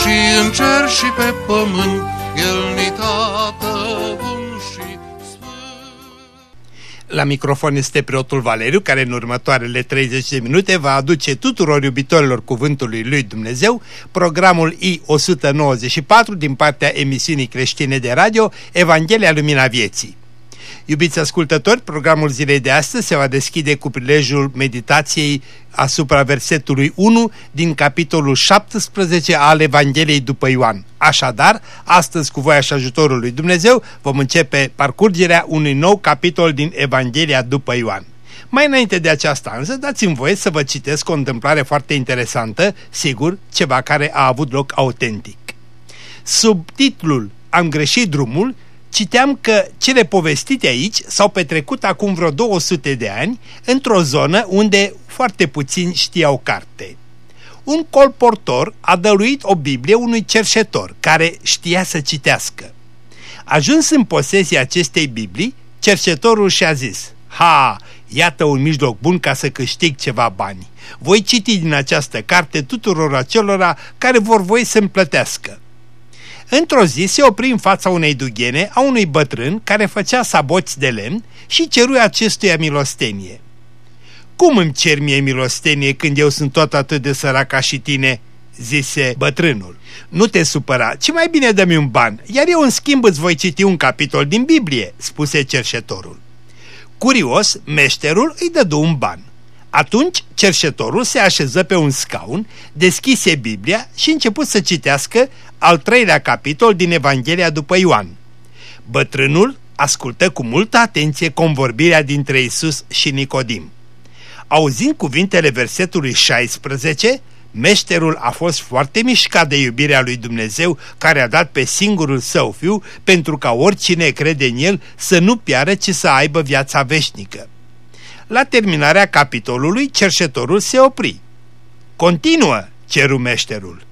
și în cer și pe pământ, El ni tată bun și La microfon este preotul Valeriu, care în următoarele 30 de minute va aduce tuturor iubitorilor Cuvântului Lui Dumnezeu programul I-194 din partea emisiunii creștine de radio Evanghelia Lumina Vieții. Iubiți ascultători, programul zilei de astăzi se va deschide cu prilejul meditației asupra versetului 1 din capitolul 17 al Evangheliei după Ioan. Așadar, astăzi cu voia și ajutorul lui Dumnezeu vom începe parcurgerea unui nou capitol din Evanghelia după Ioan. Mai înainte de aceasta însă, dați-mi voie să vă citesc o întâmplare foarte interesantă, sigur, ceva care a avut loc autentic. Sub titlul Am greșit drumul, citeam că cele povestite aici s-au petrecut acum vreo 200 de ani într-o zonă unde foarte puțini știau carte. Un colportor a dăruit o Biblie unui cerșetor care știa să citească. Ajuns în posesia acestei Biblii, cercetorul și-a zis, Ha, iată un mijloc bun ca să câștig ceva bani. Voi citi din această carte tuturor acelora care vor voi să-mi plătească. Într-o zi se opri în fața unei dughene a unui bătrân care făcea saboți de lemn și ceruia acestuia milostenie. Cum îmi cer mie milostenie când eu sunt tot atât de sărac ca și tine?" zise bătrânul. Nu te supăra, ci mai bine dă-mi un ban, iar eu în schimb îți voi citi un capitol din Biblie," spuse cerșetorul. Curios, meșterul îi dădu un ban. Atunci cerșetorul se așeză pe un scaun, deschise Biblia și început să citească al treilea capitol din Evanghelia după Ioan. Bătrânul ascultă cu multă atenție convorbirea dintre Isus și Nicodim. Auzind cuvintele versetului 16, meșterul a fost foarte mișcat de iubirea lui Dumnezeu care a dat pe singurul său fiu pentru ca oricine crede în el să nu piară, ci să aibă viața veșnică. La terminarea capitolului, cerșetorul se opri. Continuă, ceru meșterul.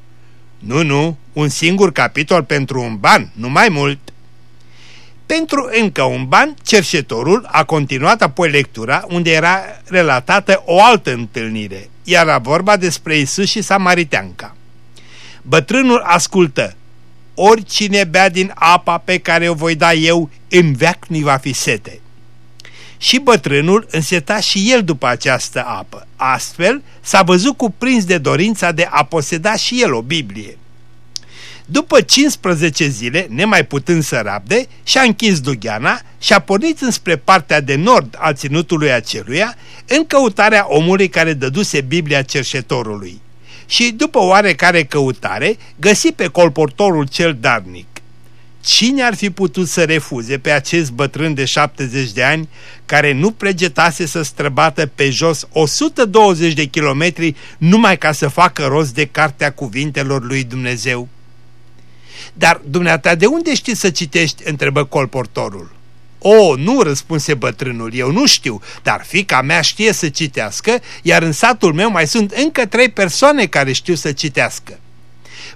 Nu, nu, un singur capitol pentru un ban, nu mai mult. Pentru încă un ban, cerșetorul a continuat apoi lectura unde era relatată o altă întâlnire, iar a vorba despre Isus și Samariteanca. Bătrânul ascultă. Oricine bea din apa pe care o voi da eu, în veac nu va fi sete. Și bătrânul înseta și el după această apă. Astfel s-a văzut cuprins de dorința de a poseda și el o Biblie. După 15 zile, nemai putând să rabde, și-a închis dugheana și a pornit înspre partea de nord a ținutului aceluia, în căutarea omului care dăduse Biblia cerșetorului. Și după oarecare căutare, găsi pe colportorul cel darnic. Cine ar fi putut să refuze pe acest bătrân de 70 de ani care nu pregetase să străbată pe jos 120 de kilometri numai ca să facă rost de cartea cuvintelor lui Dumnezeu? Dar dumneata de unde știi să citești? întrebă colportorul. O, nu, răspunse bătrânul, eu nu știu, dar fica mea știe să citească, iar în satul meu mai sunt încă trei persoane care știu să citească.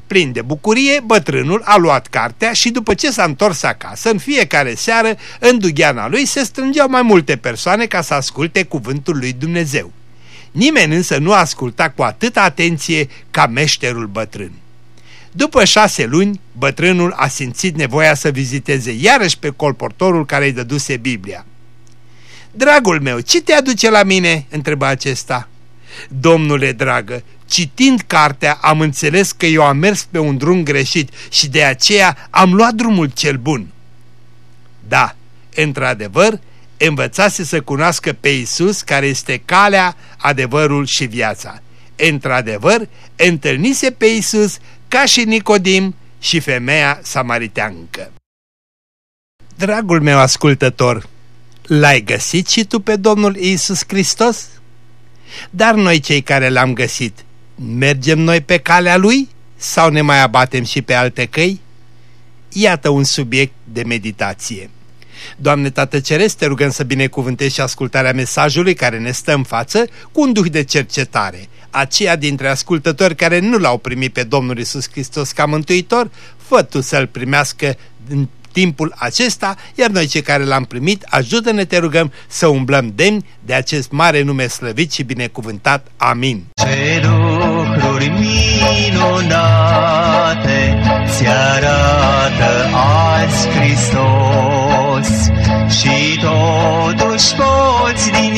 Plin de bucurie, bătrânul a luat cartea și după ce s-a întors acasă, în fiecare seară, în dugheana lui se strângeau mai multe persoane ca să asculte cuvântul lui Dumnezeu. Nimeni însă nu asculta cu atâta atenție ca meșterul bătrân. După șase luni, bătrânul a simțit nevoia să viziteze iarăși pe colportorul care îi dăduse Biblia. Dragul meu, ce te aduce la mine?" întreba acesta. Domnule dragă, citind cartea am înțeles că eu am mers pe un drum greșit și de aceea am luat drumul cel bun. Da, într-adevăr, învățase să cunoască pe Isus care este calea, adevărul și viața. Într-adevăr, întâlnise pe Isus ca și Nicodim și femeia samariteancă. Dragul meu ascultător, l-ai găsit și tu pe Domnul Isus Hristos? Dar noi cei care l-am găsit, mergem noi pe calea Lui sau ne mai abatem și pe alte căi? Iată un subiect de meditație. Doamne Tată Ceresc, te rugăm să binecuvântești și ascultarea mesajului care ne stă în față cu un duh de cercetare. Aceia dintre ascultători care nu l-au primit pe Domnul Isus Hristos ca mântuitor, fă tu să-L primească în timpul acesta, iar noi cei care l-am primit, ajută-ne, te rugăm, să umblăm demni de acest mare nume slăvit și binecuvântat. Amin. Ce lucruri minunate ți arată azi Hristos și totuși poți din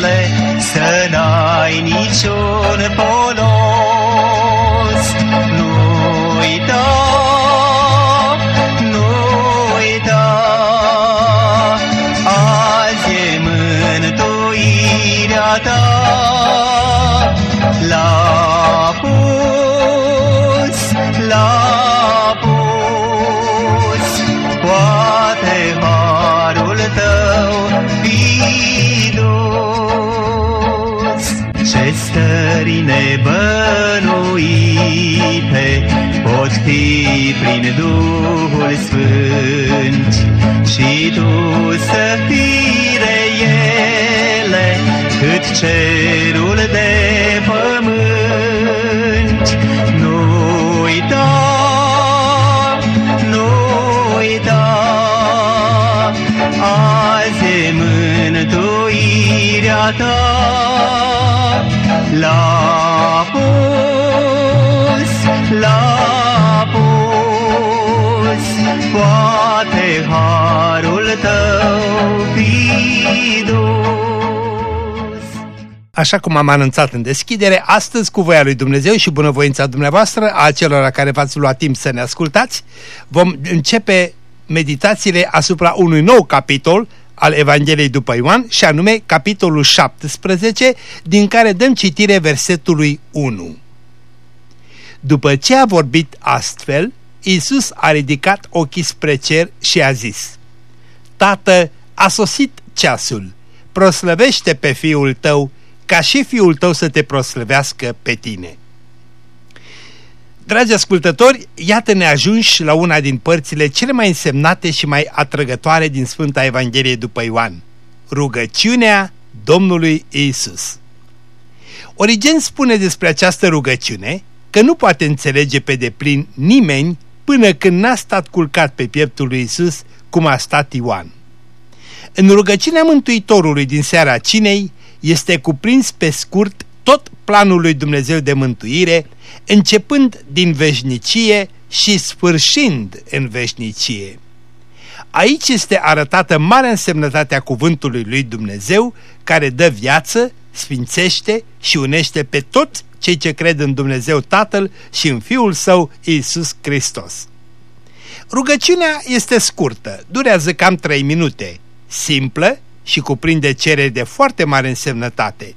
ele să n-ai niciun polos. Prin Duhul Sfânt. Și tu Așa cum am anunțat în deschidere, astăzi cu voia lui Dumnezeu și bunăvoința dumneavoastră, a celor care v-ați luat timp să ne ascultați, vom începe meditațiile asupra unui nou capitol al Evangheliei după Ioan, și anume capitolul 17, din care dăm citire versetului 1. După ce a vorbit astfel, Iisus a ridicat ochii spre cer și a zis, Tată, a sosit ceasul, proslăvește pe fiul tău, ca și fiul tău să te proslăvească pe tine. Dragi ascultători, iată-ne ajunși la una din părțile cele mai însemnate și mai atrăgătoare din Sfânta Evanghelie după Ioan, rugăciunea Domnului Isus. Origen spune despre această rugăciune că nu poate înțelege pe deplin nimeni până când n-a stat culcat pe pieptul lui Isus cum a stat Ioan. În rugăciunea Mântuitorului din seara cinei este cuprins pe scurt tot planul lui Dumnezeu de mântuire, începând din veșnicie și sfârșind în veșnicie. Aici este arătată marea însemnătatea cuvântului lui Dumnezeu, care dă viață, sfințește și unește pe toți cei ce cred în Dumnezeu Tatăl și în Fiul Său, Iisus Hristos. Rugăciunea este scurtă, durează cam 3 minute, simplă și cuprinde cereri de foarte mare însemnătate.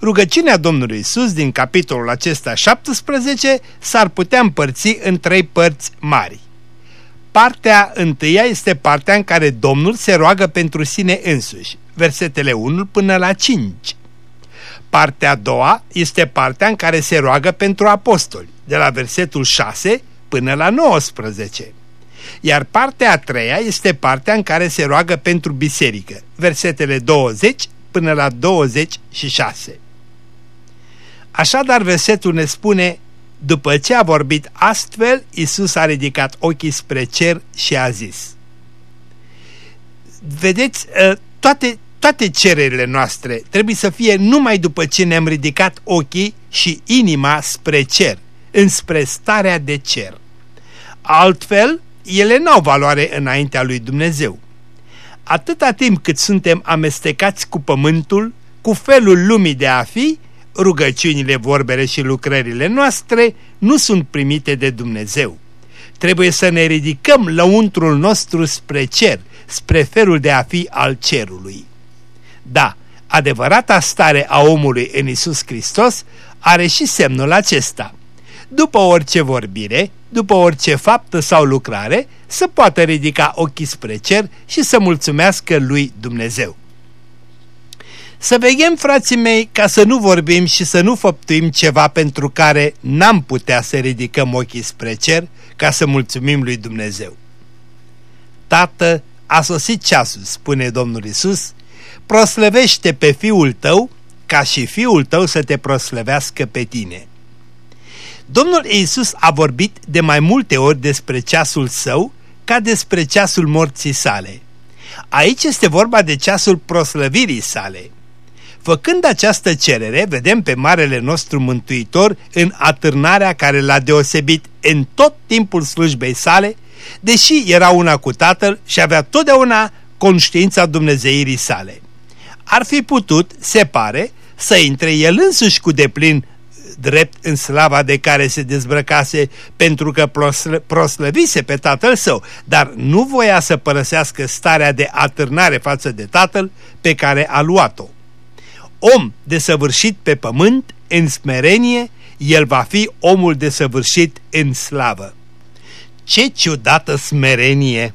Rugăciunea Domnului Isus din capitolul acesta 17 s-ar putea împărți în trei părți mari. Partea întâia este partea în care Domnul se roagă pentru sine însuși, versetele 1 până la 5. Partea a doua este partea în care se roagă pentru apostoli, de la versetul 6 până la 19. Iar partea a treia este partea în care se roagă pentru biserică, versetele 20 până la 26. Așadar, versetul ne spune, după ce a vorbit astfel, Isus a ridicat ochii spre cer și a zis. Vedeți, ă, toate, toate cererile noastre trebuie să fie numai după ce ne-am ridicat ochii și inima spre cer, înspre starea de cer. Altfel, ele n-au valoare înaintea lui Dumnezeu. Atâta timp cât suntem amestecați cu pământul, cu felul lumii de a fi, rugăciunile, vorbele și lucrările noastre nu sunt primite de Dumnezeu. Trebuie să ne ridicăm lăuntrul nostru spre cer, spre felul de a fi al cerului. Da, adevărata stare a omului în Isus Hristos are și semnul acesta. După orice vorbire, după orice faptă sau lucrare, să poată ridica ochii spre cer și să mulțumească lui Dumnezeu. Să veghem, frații mei, ca să nu vorbim și să nu făptuim ceva pentru care n-am putea să ridicăm ochii spre cer ca să mulțumim lui Dumnezeu. Tată, a sosit ceasul, spune Domnul Isus, proslăvește pe fiul tău ca și fiul tău să te proslăvească pe tine. Domnul Iisus a vorbit de mai multe ori despre ceasul său ca despre ceasul morții sale. Aici este vorba de ceasul proslăvirii sale. Făcând această cerere, vedem pe Marele nostru Mântuitor în atârnarea care l-a deosebit în tot timpul slujbei sale, deși era una cu Tatăl și avea totdeauna conștiința dumnezeirii sale. Ar fi putut, se pare, să intre el însuși cu deplin drept în slava de care se dezbrăcase pentru că proslăvise pe tatăl său, dar nu voia să părăsească starea de atârnare față de tatăl pe care a luat-o. Om desăvârșit pe pământ, în smerenie, el va fi omul desăvârșit în slavă. Ce ciudată smerenie!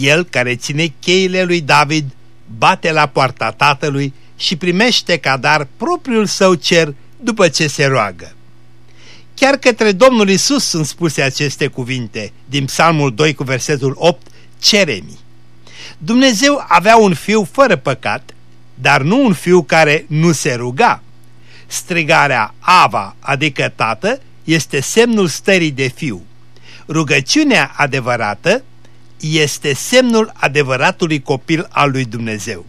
El care ține cheile lui David, bate la poarta tatălui și primește ca dar propriul său cer după ce se roagă. Chiar către Domnul Isus sunt spuse aceste cuvinte din Psalmul 2 cu versetul 8, Ceremi. Dumnezeu avea un fiu fără păcat, dar nu un fiu care nu se ruga. Strigarea Ava, adică tată, este semnul stării de fiu. Rugăciunea adevărată este semnul adevăratului copil al lui Dumnezeu.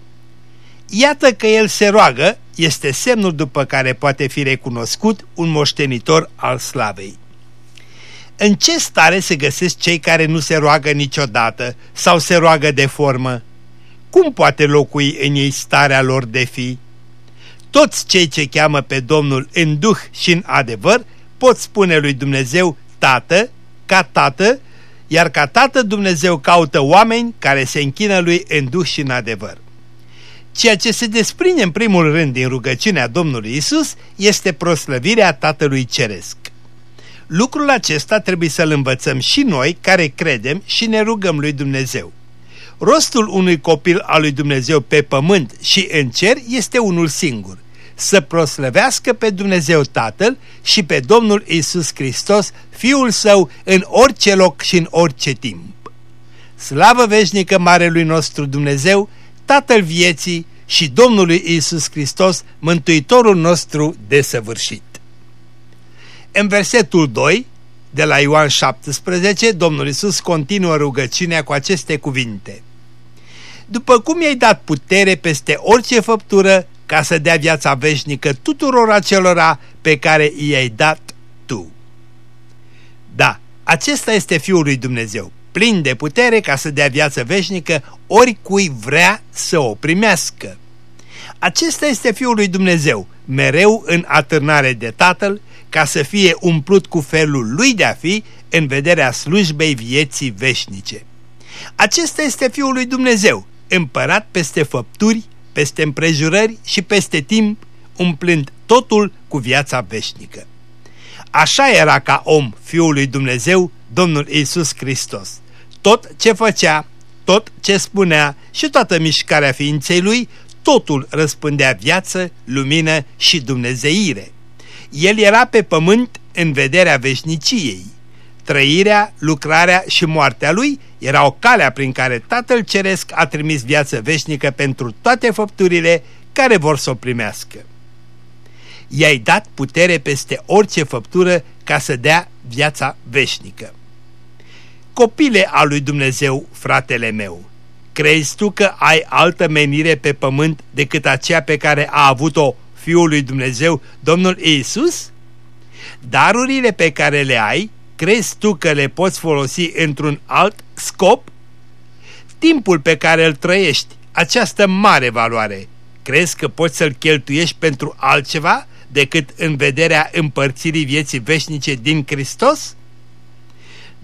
Iată că el se roagă, este semnul după care poate fi recunoscut un moștenitor al slavei. În ce stare se găsesc cei care nu se roagă niciodată sau se roagă de formă? Cum poate locui în ei starea lor de fi? Toți cei ce cheamă pe Domnul în duh și în adevăr pot spune lui Dumnezeu Tată, ca Tată, iar ca Tată Dumnezeu caută oameni care se închină lui în duh și în adevăr. Ceea ce se desprinde în primul rând din rugăciunea Domnului Isus este proslăvirea Tatălui Ceresc. Lucrul acesta trebuie să-l învățăm și noi care credem și ne rugăm lui Dumnezeu. Rostul unui copil al lui Dumnezeu pe pământ și în cer este unul singur, să proslăvească pe Dumnezeu Tatăl și pe Domnul Isus Hristos, Fiul Său, în orice loc și în orice timp. Slavă veșnică Marelui nostru Dumnezeu, Tatăl vieții și Domnului Isus Hristos, Mântuitorul nostru desăvârșit. În versetul 2, de la Ioan 17, Domnul Isus continuă rugăciunea cu aceste cuvinte. După cum i-ai dat putere peste orice făptură, ca să dea viața veșnică tuturor acelora pe care i-ai dat tu. Da, acesta este Fiul lui Dumnezeu, plin de putere ca să dea viață veșnică oricui vrea să o primească. Acesta este Fiul lui Dumnezeu, mereu în atârnare de Tatăl, ca să fie umplut cu felul lui de a fi în vederea slujbei vieții veșnice. Acesta este Fiul lui Dumnezeu, împărat peste făpturi, peste împrejurări și peste timp, umplând totul cu viața veșnică. Așa era ca om Fiul lui Dumnezeu, Domnul Isus Hristos. Tot ce făcea, tot ce spunea și toată mișcarea ființei lui, totul răspândea viață, lumină și dumnezeire. El era pe pământ în vederea veșniciei. Trăirea, lucrarea și moartea lui erau calea prin care Tatăl Ceresc a trimis viață veșnică pentru toate făpturile care vor să o primească. I-ai dat putere peste orice făptură ca să dea viața veșnică. Copile al lui Dumnezeu, fratele meu, crezi tu că ai altă menire pe pământ decât aceea pe care a avut-o Fiul lui Dumnezeu, Domnul Iisus? Darurile pe care le ai, crezi tu că le poți folosi într-un alt scop? Timpul pe care îl trăiești, această mare valoare, crezi că poți să-l cheltuiești pentru altceva decât în vederea împărțirii vieții veșnice din Hristos?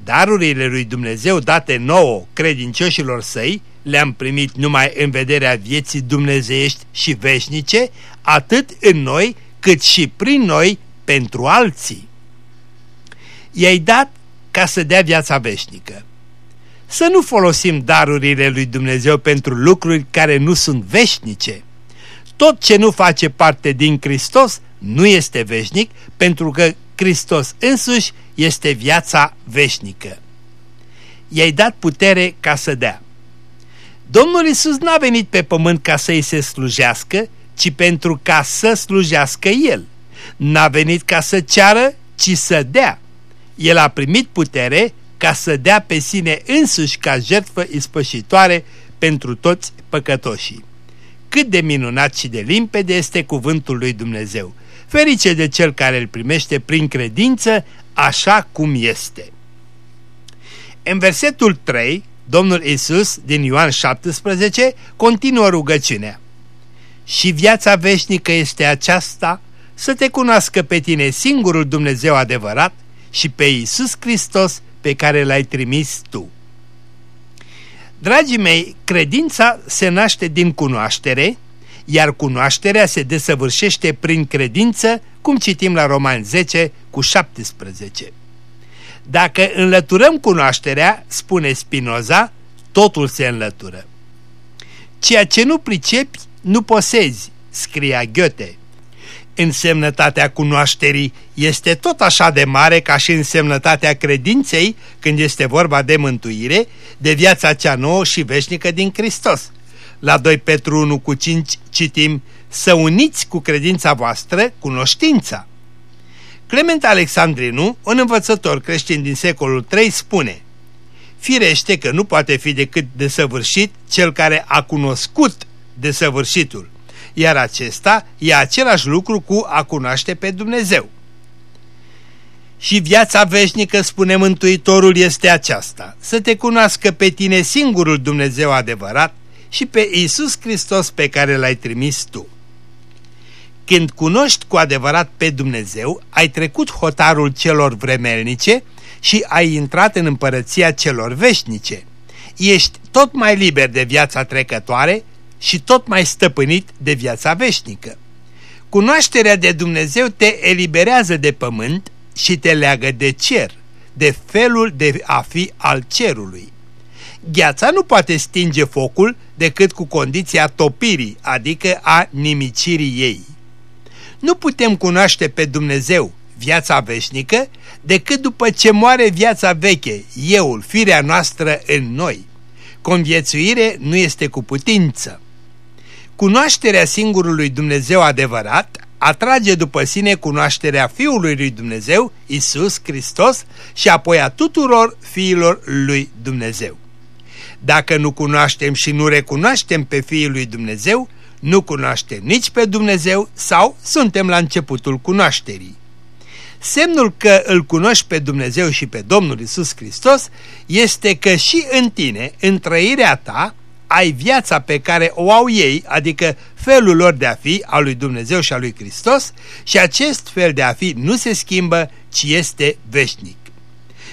Darurile lui Dumnezeu date nouă credincioșilor săi le-am primit numai în vederea vieții dumnezeiești și veșnice, atât în noi cât și prin noi pentru alții. I-ai dat ca să dea viața veșnică. Să nu folosim darurile lui Dumnezeu pentru lucruri care nu sunt veșnice. tot ce nu face parte din Hristos nu este veșnic, pentru că Hristos însuși este viața veșnică. I-ai dat putere ca să dea. Domnul Isus n-a venit pe pământ ca să-i se slujească, ci pentru ca să slujească El. N-a venit ca să ceară, ci să dea. El a primit putere ca să dea pe sine însuși ca jertfă ispășitoare pentru toți păcătoșii. Cât de minunat și de limpede este cuvântul lui Dumnezeu. Ferice de cel care îl primește prin credință așa cum este. În versetul 3, Domnul Isus din Ioan 17 continuă rugăciunea. Și viața veșnică este aceasta, să te cunoască pe tine singurul Dumnezeu adevărat și pe Isus Hristos pe care l-ai trimis tu. Dragii mei, credința se naște din cunoaștere, iar cunoașterea se desăvârșește prin credință, cum citim la Roman 10 cu 17. Dacă înlăturăm cunoașterea, spune Spinoza, totul se înlătură. Ceea ce nu pricepi, nu posezi, scria Goethe. Însemnătatea cunoașterii este tot așa de mare ca și însemnătatea credinței când este vorba de mântuire, de viața cea nouă și veșnică din Hristos. La 2 Petru 1 cu 5 citim să uniți cu credința voastră cunoștința. Clement Alexandrinu, un învățător creștin din secolul III, spune Firește că nu poate fi decât desăvârșit cel care a cunoscut desăvârșitul, iar acesta e același lucru cu a cunoaște pe Dumnezeu. Și viața veșnică, spune Mântuitorul, este aceasta, să te cunoască pe tine singurul Dumnezeu adevărat și pe Iisus Hristos pe care l-ai trimis tu. Când cunoști cu adevărat pe Dumnezeu, ai trecut hotarul celor vremelnice și ai intrat în împărăția celor veșnice. Ești tot mai liber de viața trecătoare și tot mai stăpânit de viața veșnică. Cunoașterea de Dumnezeu te eliberează de pământ și te leagă de cer, de felul de a fi al cerului. Gheața nu poate stinge focul decât cu condiția topirii, adică a nimicirii ei. Nu putem cunoaște pe Dumnezeu, viața veșnică, decât după ce moare viața veche, euul, firea noastră în noi. Conviețuire nu este cu putință. Cunoașterea singurului Dumnezeu adevărat atrage după sine cunoașterea Fiului lui Dumnezeu, Isus Hristos, și apoi a tuturor fiilor lui Dumnezeu. Dacă nu cunoaștem și nu recunoaștem pe Fiul lui Dumnezeu, nu cunoaștem nici pe Dumnezeu sau suntem la începutul cunoașterii. Semnul că îl cunoști pe Dumnezeu și pe Domnul Isus Hristos este că și în tine, în trăirea ta, ai viața pe care o au ei, adică felul lor de a fi al lui Dumnezeu și al lui Hristos și acest fel de a fi nu se schimbă, ci este veșnic.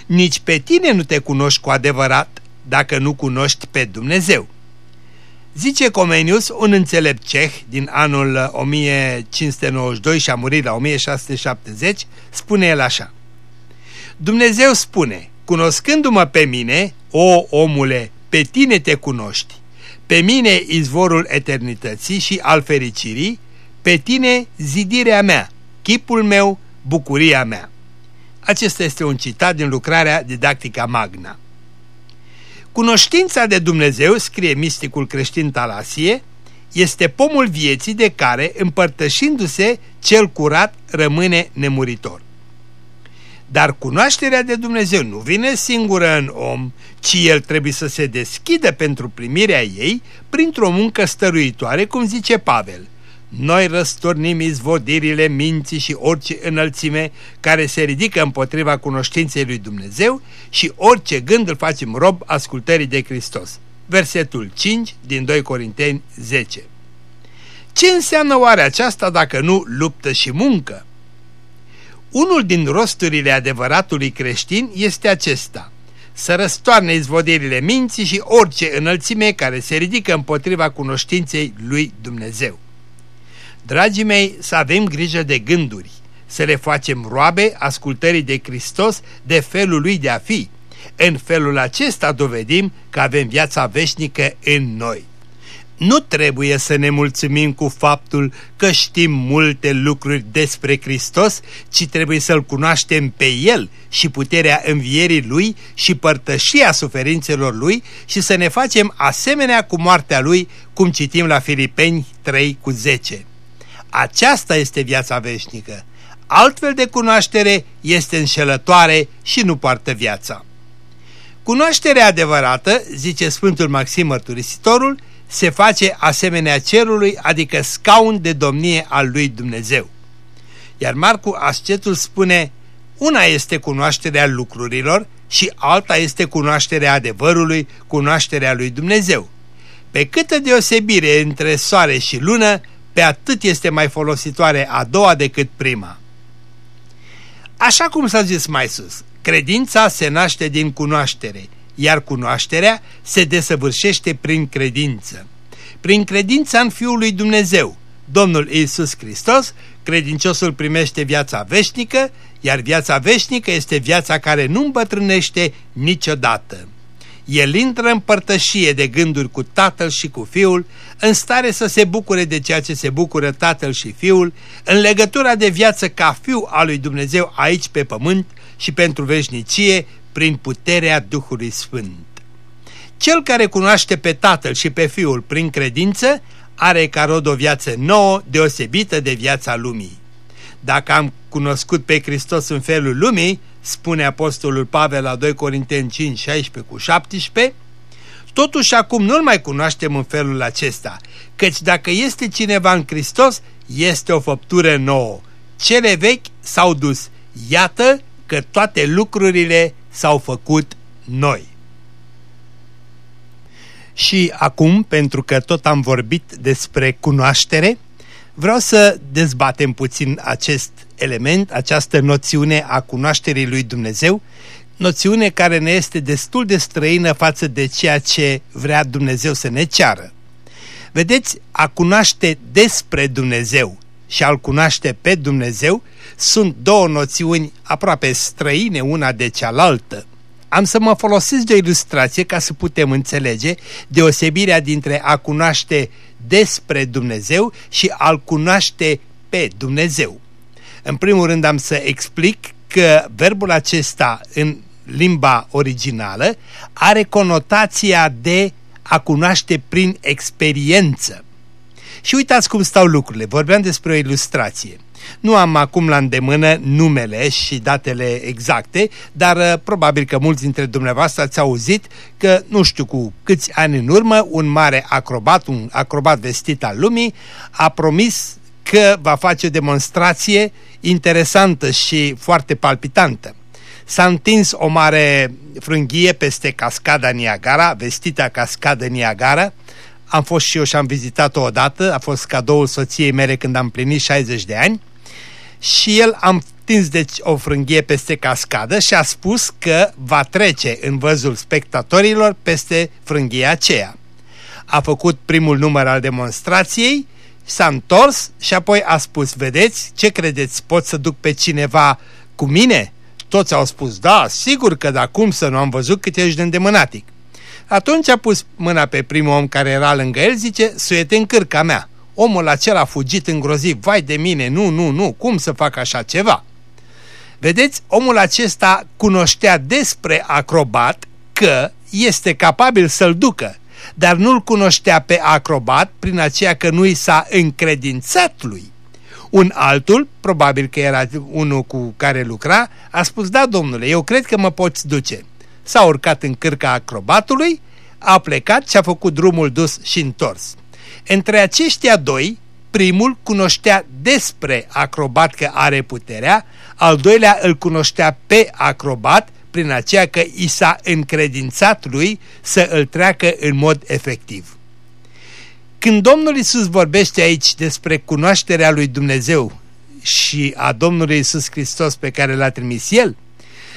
Nici pe tine nu te cunoști cu adevărat dacă nu cunoști pe Dumnezeu. Zice Comenius, un înțelept ceh din anul 1592 și a murit la 1670, spune el așa. Dumnezeu spune, cunoscându-mă pe mine, o omule, pe tine te cunoști, pe mine izvorul eternității și al fericirii, pe tine zidirea mea, chipul meu, bucuria mea. Acesta este un citat din lucrarea Didactica Magna. Cunoștința de Dumnezeu, scrie misticul creștin Talasie, este pomul vieții de care, împărtășindu-se, cel curat rămâne nemuritor. Dar cunoașterea de Dumnezeu nu vine singură în om, ci el trebuie să se deschidă pentru primirea ei printr-o muncă stăruitoare, cum zice Pavel – noi răstornim izvodirile minții și orice înălțime care se ridică împotriva cunoștinței lui Dumnezeu și orice gând îl facem rob ascultării de Hristos. Versetul 5 din 2 Corinteni 10 Ce înseamnă oare aceasta dacă nu luptă și muncă? Unul din rosturile adevăratului creștin este acesta, să răstoarne izvodirile minții și orice înălțime care se ridică împotriva cunoștinței lui Dumnezeu. Dragii mei, să avem grijă de gânduri, să le facem roabe ascultării de Hristos de felul lui de a fi. În felul acesta dovedim că avem viața veșnică în noi. Nu trebuie să ne mulțumim cu faptul că știm multe lucruri despre Hristos, ci trebuie să-L cunoaștem pe El și puterea învierii Lui și părtășia suferințelor Lui și să ne facem asemenea cu moartea Lui, cum citim la Filipeni 3 cu 10. Aceasta este viața veșnică. Altfel de cunoaștere este înșelătoare și nu poartă viața. Cunoașterea adevărată, zice Sfântul Maxim Mărturisitorul, se face asemenea cerului, adică scaun de domnie al lui Dumnezeu. Iar Marcu Ascetul spune, una este cunoașterea lucrurilor și alta este cunoașterea adevărului, cunoașterea lui Dumnezeu. Pe câtă deosebire între soare și lună, pe atât este mai folositoare a doua decât prima. Așa cum s-a zis mai sus, credința se naște din cunoaștere, iar cunoașterea se desăvârșește prin credință. Prin credința în Fiul lui Dumnezeu, Domnul Iisus Hristos, credinciosul primește viața veșnică, iar viața veșnică este viața care nu îmbătrânește niciodată. El intră în părtășie de gânduri cu Tatăl și cu Fiul, în stare să se bucure de ceea ce se bucură Tatăl și Fiul, în legătura de viață ca Fiu al lui Dumnezeu aici pe pământ și pentru veșnicie, prin puterea Duhului Sfânt. Cel care cunoaște pe Tatăl și pe Fiul prin credință are ca rod o viață nouă, deosebită de viața lumii. Dacă am cunoscut pe Hristos în felul lumii, spune Apostolul Pavel la 2 Corinteni 5, 16 cu 17, totuși acum nu-L mai cunoaștem în felul acesta, căci dacă este cineva în Hristos, este o făptură nouă. Cele vechi s-au dus, iată că toate lucrurile s-au făcut noi. Și acum, pentru că tot am vorbit despre cunoaștere, vreau să dezbatem puțin acest element, această noțiune a cunoașterii lui Dumnezeu, noțiune care ne este destul de străină față de ceea ce vrea Dumnezeu să ne ceară. Vedeți, a cunoaște despre Dumnezeu și a-L cunoaște pe Dumnezeu sunt două noțiuni aproape străine una de cealaltă. Am să mă folosesc de o ilustrație ca să putem înțelege deosebirea dintre a cunoaște despre Dumnezeu și a-L cunoaște pe Dumnezeu. În primul rând am să explic că verbul acesta în limba originală are conotația de a cunoaște prin experiență. Și uitați cum stau lucrurile. Vorbeam despre o ilustrație. Nu am acum la îndemână numele și datele exacte, dar uh, probabil că mulți dintre dumneavoastră ați auzit că, nu știu cu câți ani în urmă, un mare acrobat, un acrobat vestit al lumii, a promis că va face o demonstrație interesantă și foarte palpitantă. S-a întins o mare frânghie peste cascada Niagara, vestita cascada Niagara, am fost și eu și am vizitat-o odată, a fost cadoul soției mele când am plinit 60 de ani și el a întins deci o frânghie peste cascadă și a spus că va trece în văzul spectatorilor peste frânghia aceea. A făcut primul număr al demonstrației, s-a întors și apoi a spus, vedeți, ce credeți, pot să duc pe cineva cu mine? Toți au spus, da, sigur că da, cum să nu am văzut cât ești de îndemânatic. Atunci a pus mâna pe primul om care era lângă el, zice, suiete în cârca mea. Omul acela a fugit îngrozit, vai de mine, nu, nu, nu, cum să fac așa ceva? Vedeți, omul acesta cunoștea despre acrobat că este capabil să-l ducă, dar nu-l cunoștea pe acrobat prin aceea că nu i s-a încredințat lui. Un altul, probabil că era unul cu care lucra, a spus, da, domnule, eu cred că mă poți duce. S-a urcat în cârca acrobatului, a plecat și a făcut drumul dus și întors. Între aceștia doi, primul cunoștea despre acrobat că are puterea, al doilea îl cunoștea pe acrobat prin aceea că i s-a încredințat lui să îl treacă în mod efectiv. Când Domnul Isus vorbește aici despre cunoașterea lui Dumnezeu și a Domnului Isus Hristos pe care l-a trimis El,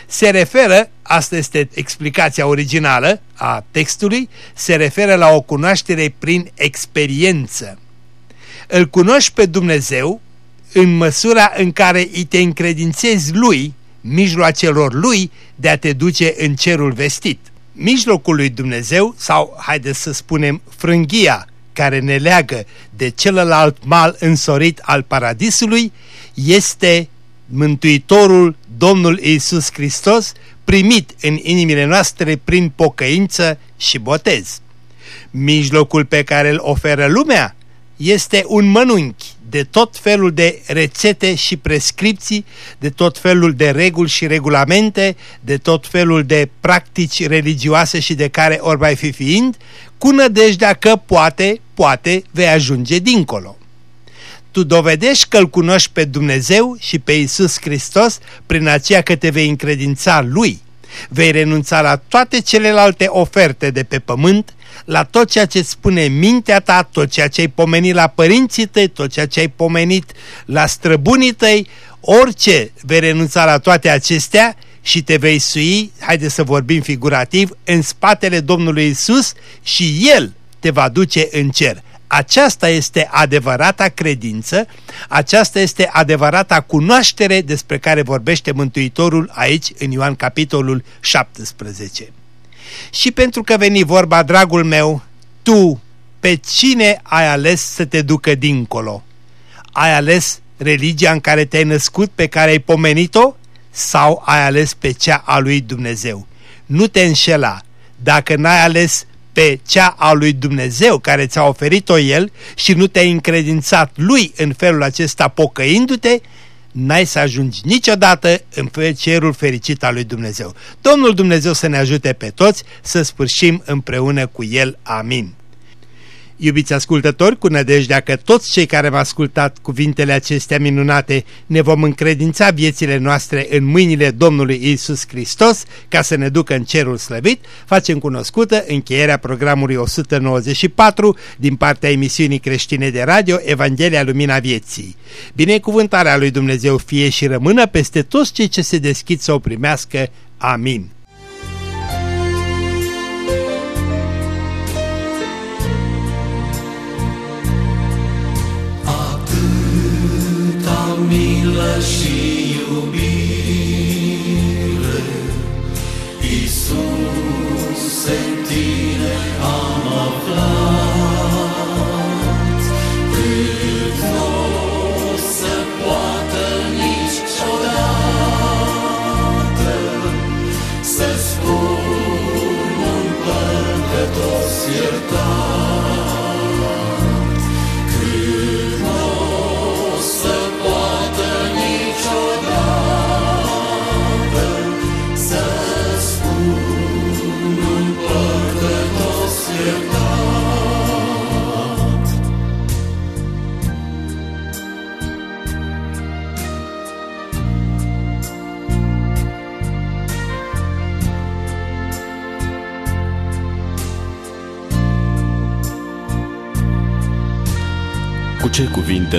se referă, asta este explicația originală a textului, se referă la o cunoaștere prin experiență. Îl cunoști pe Dumnezeu în măsura în care îi te încredințezi Lui, mijloacelor Lui, de a te duce în cerul vestit. Mijlocul lui Dumnezeu, sau haideți să spunem frânghia care ne leagă de celălalt mal însorit al paradisului este Mântuitorul Domnul Iisus Hristos primit în inimile noastre prin pocăință și botez. Mijlocul pe care îl oferă lumea este un mănunchi de tot felul de rețete și prescripții, de tot felul de reguli și regulamente, de tot felul de practici religioase și de care ori mai fi fiind, cu nădejdea că poate, poate vei ajunge dincolo. Tu dovedești că îl cunoști pe Dumnezeu și pe Isus Hristos prin aceea că te vei încredința Lui. Vei renunța la toate celelalte oferte de pe pământ la tot ceea ce spune mintea ta, tot ceea ce ai pomenit la părinții tăi, tot ceea ce ai pomenit la străbunii tăi, orice vei renunța la toate acestea și te vei sui, haide să vorbim figurativ, în spatele Domnului Isus și El te va duce în cer. Aceasta este adevărata credință, aceasta este adevărata cunoaștere despre care vorbește Mântuitorul aici în Ioan capitolul 17. Și pentru că veni vorba, dragul meu, tu pe cine ai ales să te ducă dincolo? Ai ales religia în care te-ai născut, pe care ai pomenit-o? Sau ai ales pe cea a lui Dumnezeu? Nu te înșela. Dacă n-ai ales pe cea a lui Dumnezeu care ți-a oferit-o El și nu te-ai încredințat lui în felul acesta pocăindu-te, n-ai să ajungi niciodată în cerul fericit al lui Dumnezeu. Domnul Dumnezeu să ne ajute pe toți să sfârșim împreună cu El. Amin. Iubiți ascultători, cu nădejdea că toți cei care v-au ascultat cuvintele acestea minunate ne vom încredința viețile noastre în mâinile Domnului Isus Hristos ca să ne ducă în cerul slăvit, facem cunoscută încheierea programului 194 din partea emisiunii creștine de radio Evanghelia Lumina Vieții. Binecuvântarea lui Dumnezeu fie și rămână peste toți cei ce se deschid să o primească. Amin. 迷了心。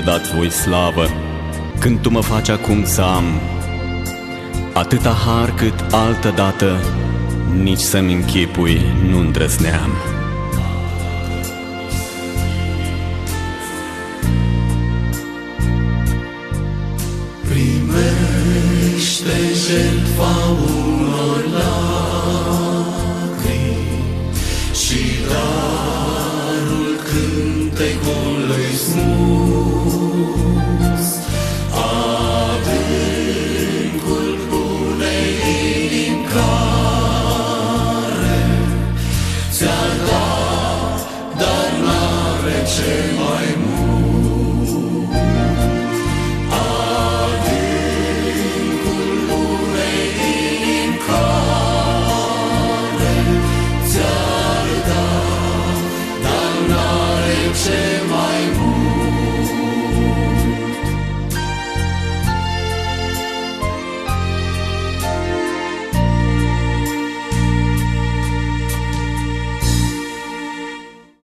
Dați voi slavă când tu mă faci acum să țam atâta har cât altă dată nici să-mi închipui nu îndrăzneam. Primește jertfa